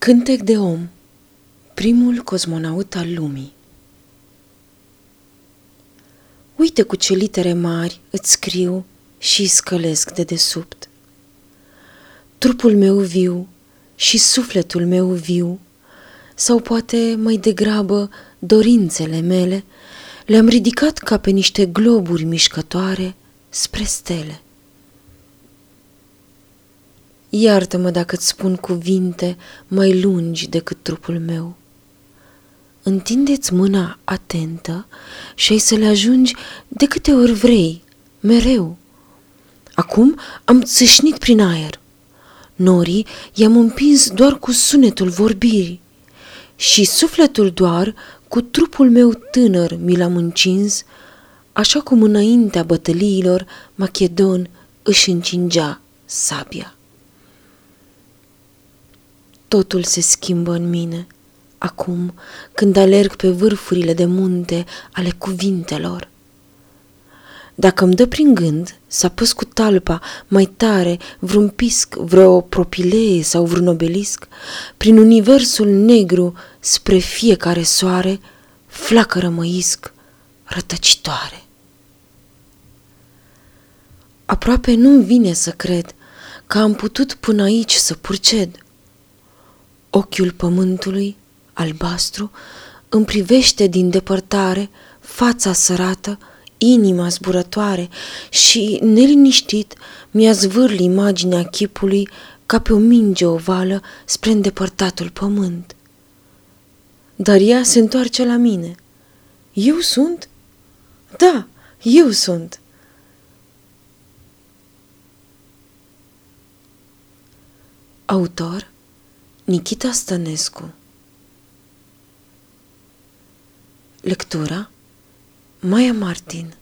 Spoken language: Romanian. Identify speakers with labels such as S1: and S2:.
S1: Cântec de om Primul cosmonaut al lumii Uite cu ce litere mari îți scriu și scălesc de desubt. Trupul meu viu și sufletul meu viu, sau poate mai degrabă dorințele mele, le-am ridicat ca pe niște globuri mișcătoare spre stele. Iartă-mă dacă îți spun cuvinte mai lungi decât trupul meu. Întindeți mâna atentă și ai să le ajungi de câte ori vrei, mereu. Acum am țâșnit prin aer. Norii i-am împins doar cu sunetul vorbirii și sufletul doar cu trupul meu tânăr mi l-am încins, așa cum înaintea bătăliilor Macedon își încingea sabia. Totul se schimbă în mine, acum când alerg pe vârfurile de munte ale cuvintelor. Dacă îmi dă prin gând să apăs cu talpa mai tare vreun pisc, vreo propilee sau vreun obelisc, prin universul negru spre fiecare soare, flacără mă isc, rătăcitoare. Aproape nu-mi vine să cred că am putut până aici să purced – Ochiul pământului, albastru, îmi privește din depărtare fața sărată, inima zburătoare și, neliniștit, mi-a zvârli imaginea chipului ca pe o minge ovală spre îndepărtatul pământ. Dar ea se întoarce la mine. Eu sunt? Da, eu sunt. Autor Nikita Stănescu. Lectura Maia Martin